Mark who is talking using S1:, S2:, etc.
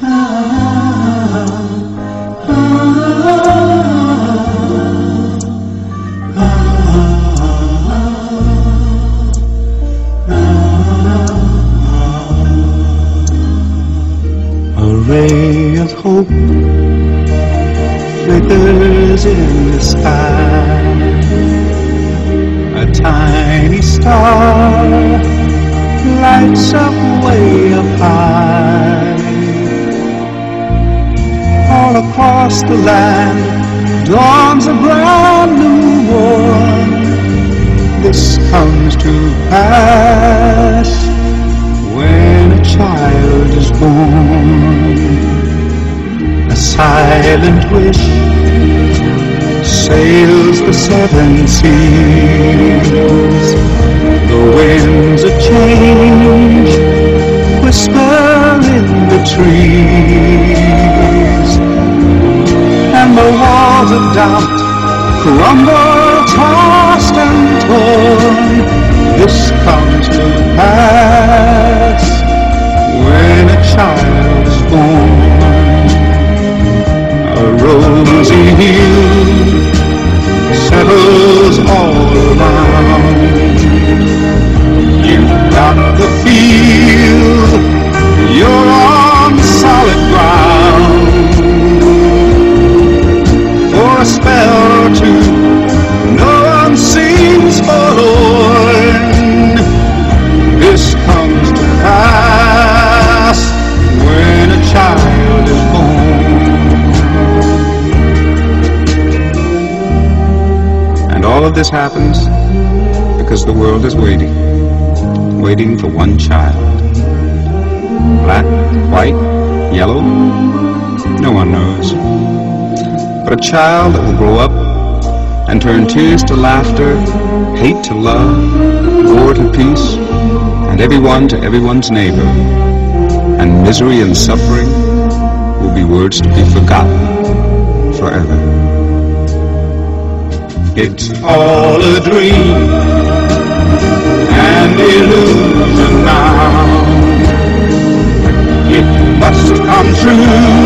S1: A ray of hope flickers in the sky. A tiny star lights up way up high. Across the land dawns a brand new morn. This comes to pass when a child is born. A silent wish sails the seven seas. The winds of change whisper in the trees. Of doubt crumble, tossed and torn. This comes to pass when a child is born. A rosy hue comes to pass when a child is born. And all of this happens because the world is waiting, waiting for one child. Black, white, yellow, no one knows. But a child that will grow up and turn tears to laughter, hate to love, war to peace, and everyone to everyone's neighbor, and misery and suffering will be words to be forgotten forever. It's all a dream, and illusion now. It must come true.